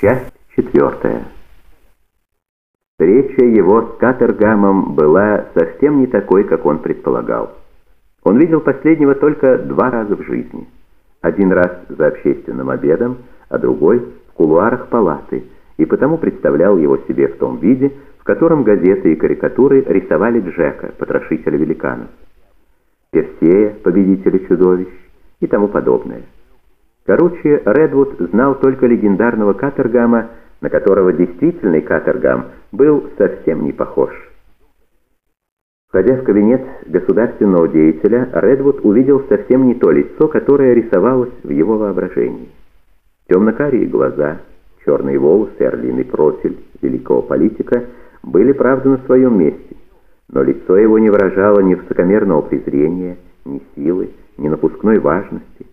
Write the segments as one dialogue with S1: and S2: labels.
S1: Часть четвертая. Встреча его с Катергамом была совсем не такой, как он предполагал. Он видел последнего только два раза в жизни. Один раз за общественным обедом, а другой в кулуарах палаты, и потому представлял его себе в том виде, в котором газеты и карикатуры рисовали Джека, потрошителя великанов, Персея, победителя чудовищ и тому подобное. Короче, Редвуд знал только легендарного Катергама, на которого действительный Катергам был совсем не похож. Входя в кабинет государственного деятеля, Редвуд увидел совсем не то лицо, которое рисовалось в его воображении. Темно-карие глаза, черные волосы, орлиный профиль великого политика были, правда, на своем месте, но лицо его не выражало ни высокомерного презрения, ни силы, ни напускной важности.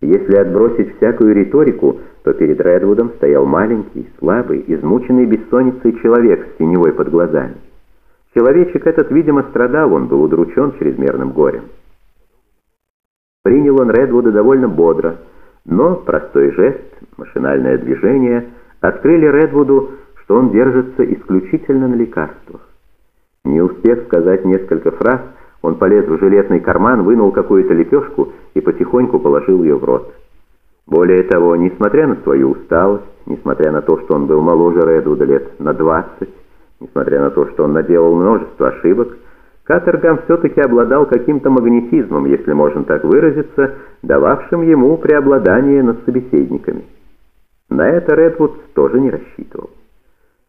S1: Если отбросить всякую риторику, то перед Редвудом стоял маленький, слабый, измученный бессонницей человек с теневой под глазами. Человечек этот, видимо, страдал, он был удручен чрезмерным горем. Принял он Редвуда довольно бодро, но простой жест, машинальное движение открыли Редвуду, что он держится исключительно на лекарствах. Не успев сказать несколько фраз, он полез в жилетный карман, вынул какую-то лепешку и потихоньку положил ее в рот. Более того, несмотря на свою усталость, несмотря на то, что он был моложе Редвуда лет на 20, несмотря на то, что он наделал множество ошибок, Катергам все-таки обладал каким-то магнетизмом, если можно так выразиться, дававшим ему преобладание над собеседниками. На это Редвуд тоже не рассчитывал.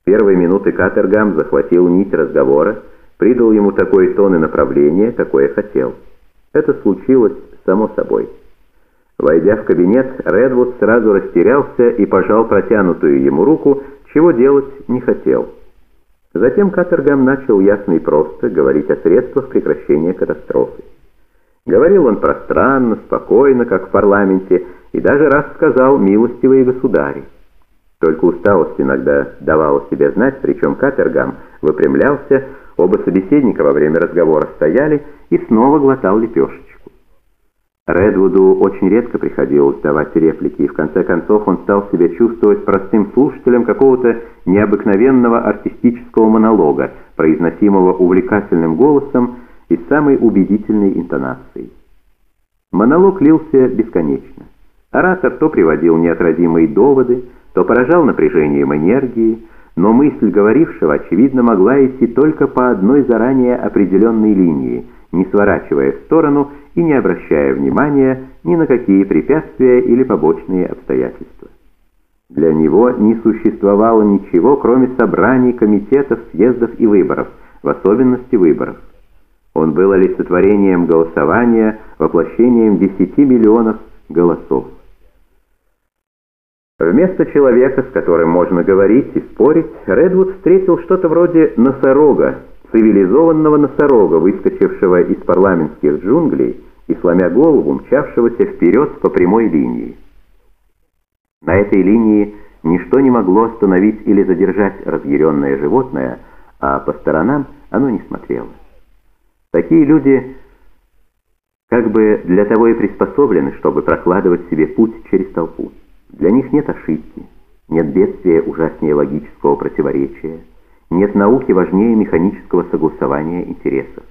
S1: В первые минуты Катергам захватил нить разговора, придал ему такой тон и направление, какое хотел. Это случилось само собой. Войдя в кабинет, Редвуд сразу растерялся и пожал протянутую ему руку, чего делать не хотел. Затем Катергам начал ясно и просто говорить о средствах прекращения катастрофы. Говорил он пространно, спокойно, как в парламенте, и даже раз сказал «милостивые государи». Только усталость иногда давала себя знать, причем Катергам выпрямлялся, Оба собеседника во время разговора стояли и снова глотал лепешечку. Редвуду очень редко приходилось давать реплики, и в конце концов он стал себя чувствовать простым слушателем какого-то необыкновенного артистического монолога, произносимого увлекательным голосом и самой убедительной интонацией. Монолог лился бесконечно. Оратор то приводил неотразимые доводы, то поражал напряжением энергии, но мысль говорившего, очевидно, могла идти только по одной заранее определенной линии, не сворачивая в сторону и не обращая внимания ни на какие препятствия или побочные обстоятельства. Для него не существовало ничего, кроме собраний, комитетов, съездов и выборов, в особенности выборов. Он был олицетворением голосования, воплощением 10 миллионов голосов. Вместо человека, с которым можно говорить и спорить, Редвуд встретил что-то вроде носорога, цивилизованного носорога, выскочившего из парламентских джунглей и, сломя голову, мчавшегося вперед по прямой линии. На этой линии ничто не могло остановить или задержать разъяренное животное, а по сторонам оно не смотрело. Такие люди как бы для того и приспособлены, чтобы прокладывать себе путь через толпу. Для них нет ошибки, нет бедствия ужаснее логического противоречия, нет науки важнее механического согласования интересов.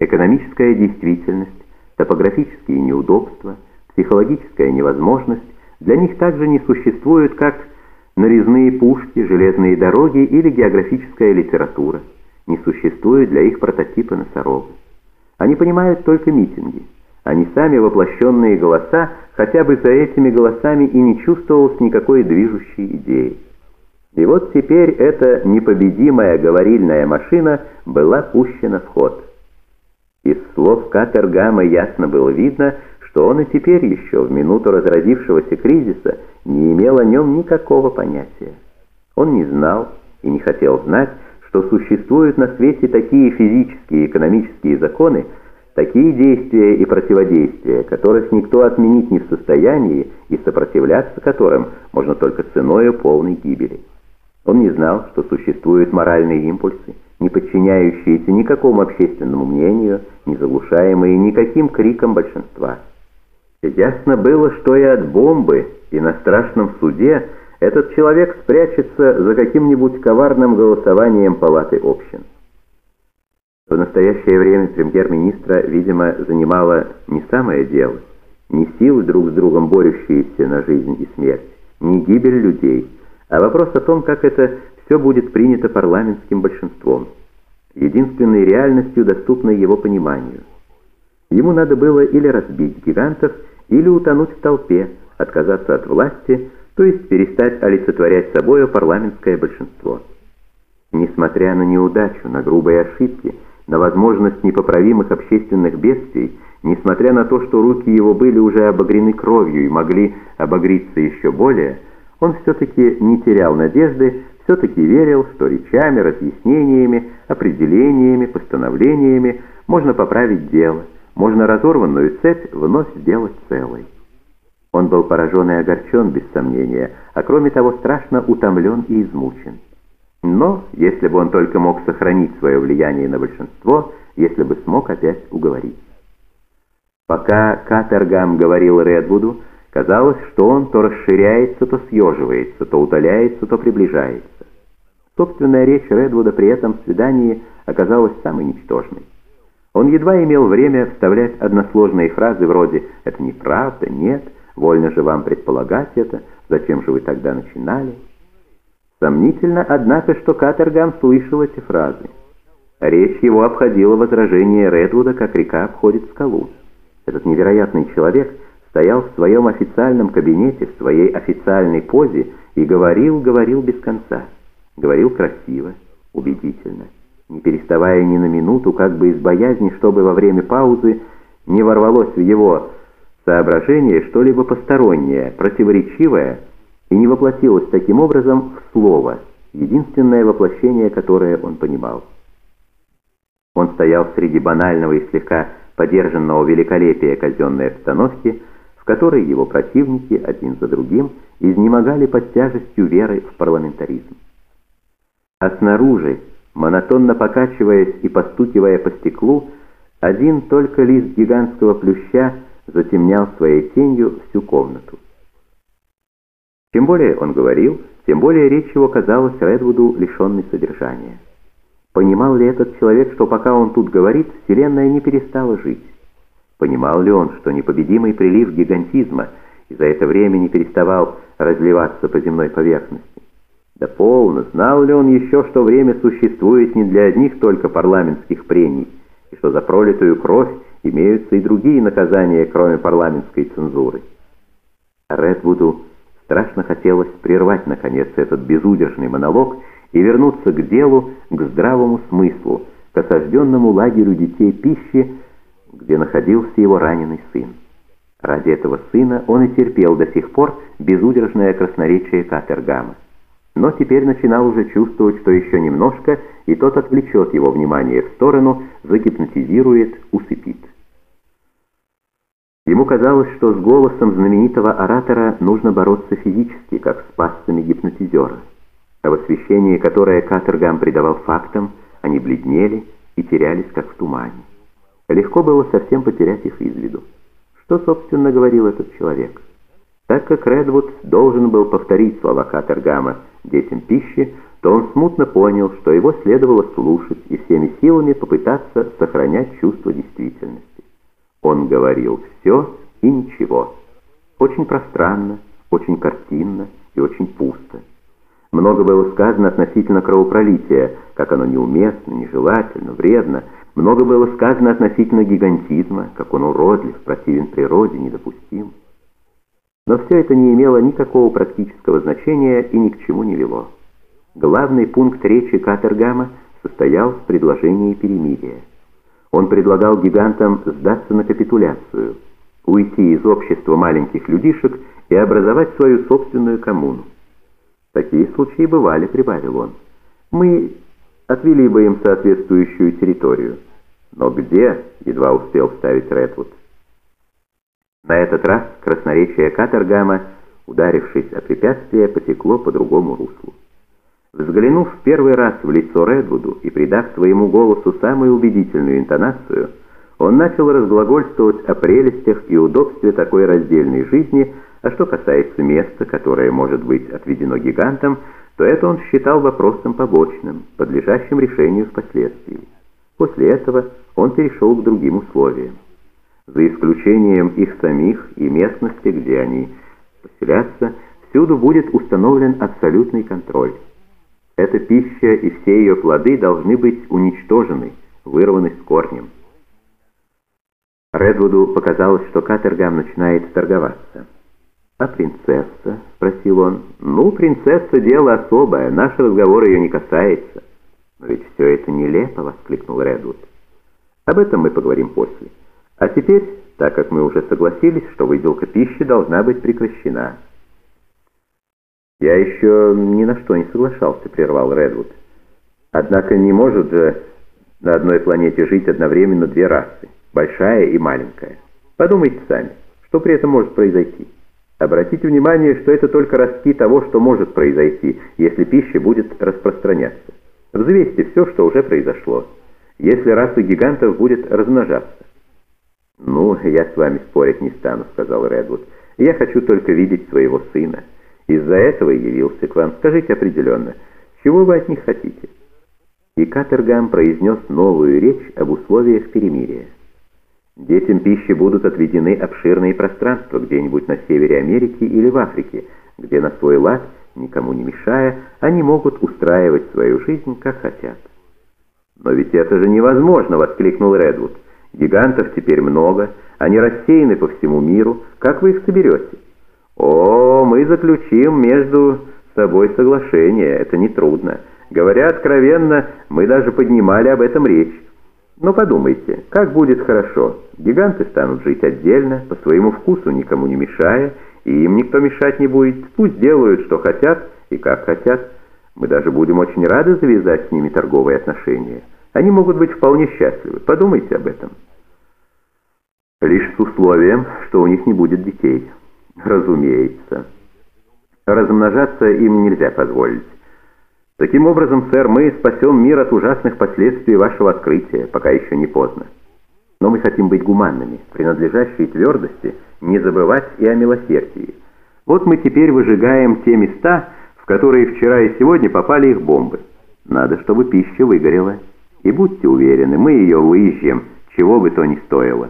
S1: Экономическая действительность, топографические неудобства, психологическая невозможность для них также не существуют, как нарезные пушки, железные дороги или географическая литература. Не существует для их прототипа носорога. Они понимают только митинги. Они сами воплощенные голоса, хотя бы за этими голосами и не чувствовалось никакой движущей идеи. И вот теперь эта непобедимая говорильная машина была пущена в ход. Из слов Катергама ясно было видно, что он и теперь еще, в минуту разразившегося кризиса, не имел о нем никакого понятия. Он не знал и не хотел знать, что существуют на свете такие физические и экономические законы, Такие действия и противодействия, которых никто отменить не в состоянии и сопротивляться которым можно только ценою полной гибели. Он не знал, что существуют моральные импульсы, не подчиняющиеся никакому общественному мнению, не заглушаемые никаким криком большинства. Ясно было, что и от бомбы, и на страшном суде этот человек спрячется за каким-нибудь коварным голосованием палаты общин. В настоящее время премьер-министра, видимо, занимало не самое дело, не силы друг с другом борющиеся на жизнь и смерть, не гибель людей, а вопрос о том, как это все будет принято парламентским большинством, единственной реальностью, доступной его пониманию. Ему надо было или разбить гигантов, или утонуть в толпе, отказаться от власти, то есть перестать олицетворять собою парламентское большинство. Несмотря на неудачу, на грубые ошибки, на возможность непоправимых общественных бедствий, несмотря на то, что руки его были уже обогрены кровью и могли обогриться еще более, он все-таки не терял надежды, все-таки верил, что речами, разъяснениями, определениями, постановлениями можно поправить дело, можно разорванную цепь вновь сделать целой. Он был поражен и огорчен, без сомнения, а кроме того страшно утомлен и измучен. Но, если бы он только мог сохранить свое влияние на большинство, если бы смог опять уговорить. Пока Катергам говорил Редвуду, казалось, что он то расширяется, то съеживается, то удаляется, то приближается. Собственная речь Редвуда при этом свидании оказалась самой ничтожной. Он едва имел время вставлять односложные фразы вроде «это неправда», «нет», «вольно же вам предполагать это», «зачем же вы тогда начинали?» Сомнительно, однако, что Катергам слышал эти фразы. Речь его обходила возражение Редвуда, как река обходит скалу. Этот невероятный человек стоял в своем официальном кабинете, в своей официальной позе и говорил, говорил без конца. Говорил красиво, убедительно, не переставая ни на минуту, как бы из боязни, чтобы во время паузы не ворвалось в его соображение что-либо постороннее, противоречивое, и не воплотилось таким образом в слово, единственное воплощение, которое он понимал. Он стоял среди банального и слегка подержанного великолепия казенной обстановки, в которой его противники один за другим изнемогали под тяжестью веры в парламентаризм. А снаружи, монотонно покачиваясь и постукивая по стеклу, один только лист гигантского плюща затемнял своей тенью всю комнату. Чем более он говорил, тем более речь его казалась Редвуду лишенной содержания. Понимал ли этот человек, что пока он тут говорит, Вселенная не перестала жить? Понимал ли он, что непобедимый прилив гигантизма и за это время не переставал разливаться по земной поверхности? Да полно, знал ли он еще, что время существует не для одних только парламентских прений, и что за пролитую кровь имеются и другие наказания, кроме парламентской цензуры? Редвуду Страшно хотелось прервать, наконец, этот безудержный монолог и вернуться к делу, к здравому смыслу, к осажденному лагерю детей пищи, где находился его раненый сын. Ради этого сына он и терпел до сих пор безудержное красноречие Катергама. Но теперь начинал уже чувствовать, что еще немножко, и тот отвлечет его внимание в сторону, загипнотизирует, усыпит. Ему казалось, что с голосом знаменитого оратора нужно бороться физически, как с пассами гипнотизера. А в освещении, которое Катергам придавал фактам, они бледнели и терялись, как в тумане. Легко было совсем потерять их из виду. Что, собственно, говорил этот человек? Так как Редвуд должен был повторить слова Катергама детям пищи, то он смутно понял, что его следовало слушать и всеми силами попытаться сохранять чувство действительности. Он говорил все и ничего. Очень пространно, очень картинно и очень пусто. Много было сказано относительно кровопролития, как оно неуместно, нежелательно, вредно. Много было сказано относительно гигантизма, как он уродлив, противен природе, недопустим. Но все это не имело никакого практического значения и ни к чему не вело. Главный пункт речи Катергама состоял в предложении перемирия. Он предлагал гигантам сдаться на капитуляцию, уйти из общества маленьких людишек и образовать свою собственную коммуну. Такие случаи бывали, прибавил он. Мы отвели бы им соответствующую территорию. Но где, едва успел вставить Редвуд. На этот раз красноречие Катергама, ударившись о препятствие, потекло по другому руслу. Взглянув в первый раз в лицо Редвуду и придав своему голосу самую убедительную интонацию, он начал разглагольствовать о прелестях и удобстве такой раздельной жизни, А что касается места, которое может быть отведено гигантам, то это он считал вопросом побочным, подлежащим решению впоследствии. После этого он перешел к другим условиям. За исключением их самих и местности, где они поселятся, всюду будет установлен абсолютный контроль. Эта пища и все ее плоды должны быть уничтожены, вырваны с корнем. Редвуду показалось, что Катергам начинает торговаться. «А принцесса?» — спросил он. «Ну, принцесса — дело особое, наш разговор ее не касается». «Но ведь все это нелепо!» — воскликнул Редвуд. «Об этом мы поговорим после. А теперь, так как мы уже согласились, что выделка пищи должна быть прекращена». «Я еще ни на что не соглашался», — прервал Редвуд. «Однако не может же на одной планете жить одновременно две расы, большая и маленькая. Подумайте сами, что при этом может произойти». Обратите внимание, что это только ростки того, что может произойти, если пища будет распространяться. Взвесьте все, что уже произошло. Если раса гигантов будет размножаться. «Ну, я с вами спорить не стану», — сказал Редвуд. «Я хочу только видеть своего сына. Из-за этого явился к вам. Скажите определенно, чего вы от них хотите?» И Катергам произнес новую речь об условиях перемирия. Детям пищи будут отведены обширные пространства где-нибудь на севере Америки или в Африке, где на свой лад, никому не мешая, они могут устраивать свою жизнь как хотят. «Но ведь это же невозможно!» — воскликнул Редвуд. «Гигантов теперь много, они рассеяны по всему миру. Как вы их соберете?» «О, мы заключим между собой соглашение, это нетрудно. Говоря откровенно, мы даже поднимали об этом речь. Но подумайте, как будет хорошо. Гиганты станут жить отдельно, по своему вкусу никому не мешая, и им никто мешать не будет. Пусть делают, что хотят и как хотят. Мы даже будем очень рады завязать с ними торговые отношения. Они могут быть вполне счастливы. Подумайте об этом. Лишь с условием, что у них не будет детей. Разумеется. Размножаться им нельзя позволить. Таким образом, сэр, мы спасем мир от ужасных последствий вашего открытия, пока еще не поздно. Но мы хотим быть гуманными, принадлежащей твердости, не забывать и о милосердии. Вот мы теперь выжигаем те места, в которые вчера и сегодня попали их бомбы. Надо, чтобы пища выгорела. И будьте уверены, мы ее выезжем, чего бы то ни стоило.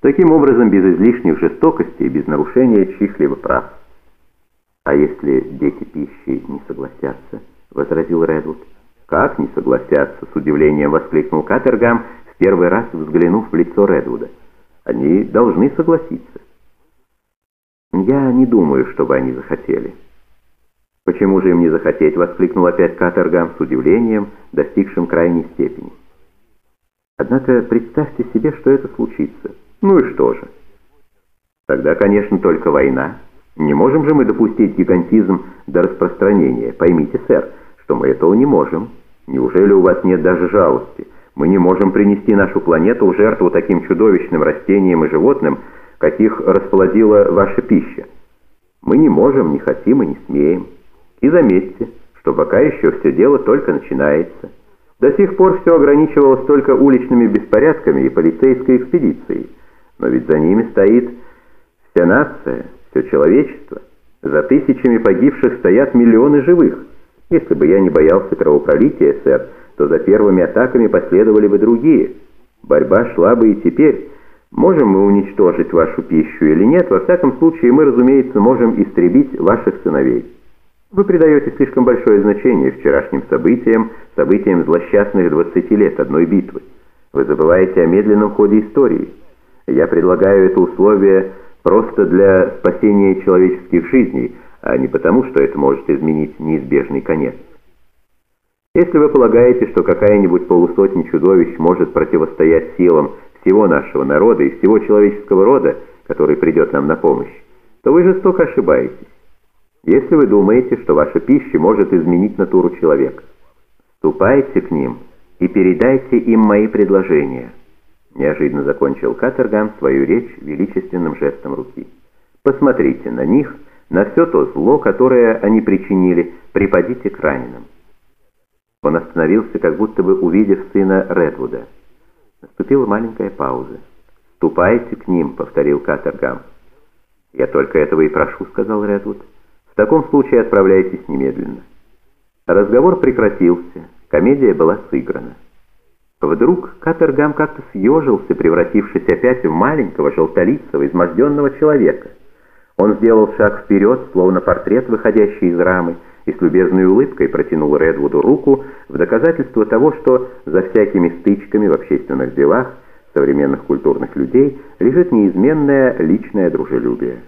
S1: Таким образом, без излишних жестокостей и без нарушения чьих-либо прав. А если дети пищи не согласятся? — возразил Редвуд. «Как не согласятся?» — с удивлением воскликнул Катергам, в первый раз взглянув в лицо Редвуда. «Они должны согласиться». «Я не думаю, чтобы они захотели». «Почему же им не захотеть?» — воскликнул опять Катергам с удивлением, достигшим крайней степени. «Однако представьте себе, что это случится. Ну и что же?» «Тогда, конечно, только война». Не можем же мы допустить гигантизм до распространения. Поймите, сэр, что мы этого не можем. Неужели у вас нет даже жалости? Мы не можем принести нашу планету в жертву таким чудовищным растениям и животным, каких расплодила ваша пища. Мы не можем, не хотим и не смеем. И заметьте, что пока еще все дело только начинается. До сих пор все ограничивалось только уличными беспорядками и полицейской экспедицией. Но ведь за ними стоит вся нация, все человечество. За тысячами погибших стоят миллионы живых. Если бы я не боялся кровопролития, сэр, то за первыми атаками последовали бы другие. Борьба шла бы и теперь. Можем мы уничтожить вашу пищу или нет, во всяком случае мы, разумеется, можем истребить ваших сыновей. Вы придаете слишком большое значение вчерашним событиям, событиям злосчастных 20 лет одной битвы. Вы забываете о медленном ходе истории. Я предлагаю это условие просто для спасения человеческих жизней, а не потому, что это может изменить неизбежный конец. Если вы полагаете, что какая-нибудь полусотня чудовищ может противостоять силам всего нашего народа и всего человеческого рода, который придет нам на помощь, то вы жестоко ошибаетесь. Если вы думаете, что ваша пища может изменить натуру человека, ступайте к ним и передайте им мои предложения – Неожиданно закончил Катерган свою речь величественным жестом руки. «Посмотрите на них, на все то зло, которое они причинили, припадите к раненым». Он остановился, как будто бы увидев сына Редвуда. Наступила маленькая пауза. «Ступайте к ним», — повторил Катергам. «Я только этого и прошу», — сказал Редвуд. «В таком случае отправляйтесь немедленно». Разговор прекратился, комедия была сыграна. Вдруг Катергам как-то съежился, превратившись опять в маленького, желтолицего, изможденного человека. Он сделал шаг вперед, словно портрет, выходящий из рамы, и с любезной улыбкой протянул Редвуду руку в доказательство того, что за всякими стычками в общественных делах современных культурных людей лежит неизменное личное дружелюбие.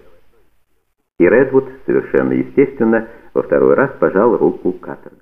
S1: И Редвуд, совершенно естественно, во второй раз пожал руку Каторга.